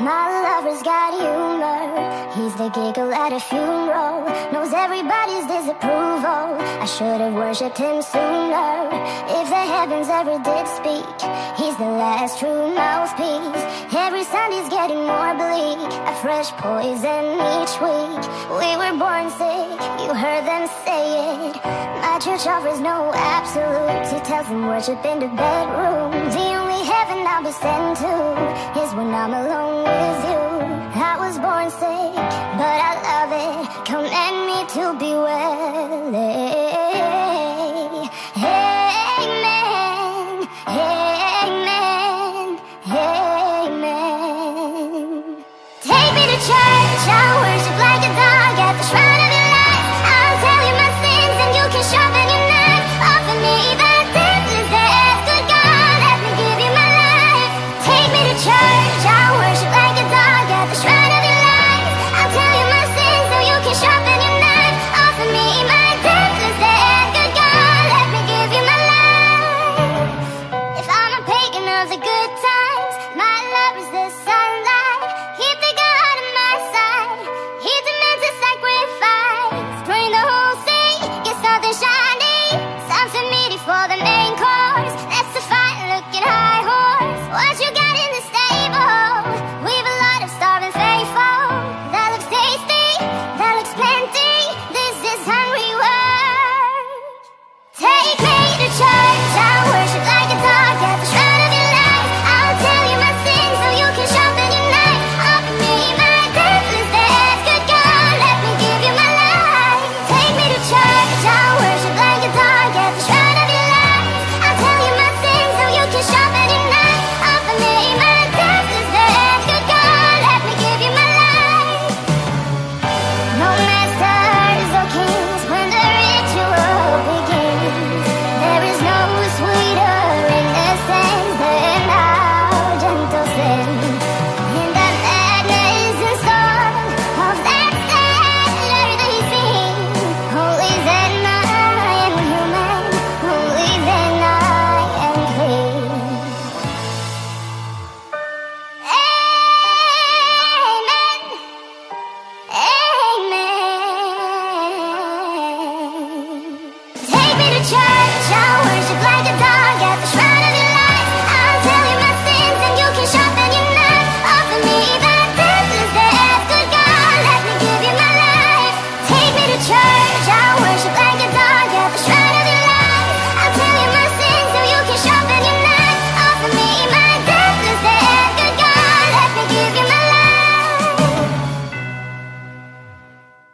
My lover's got humor. He's the giggle at a funeral. Knows everybody's disapproval. I should have worshipped him sooner. If the heavens ever did speak, he's the last true mouthpiece. Every Sunday's getting more bleak. A fresh poison each week. We were born sick. You heard them say it. My church offers no absolutes. He tells them worship in the bedroom. The only heaven I'll be sent to is when I'm alone to be well. amen, amen, amen. Take me to church, I'll worship like a dog at the shrine of your. I'll tell you my sins and you can sharpen your knife. Offer me that deathless death, good God, let me give you my life. Take me to church.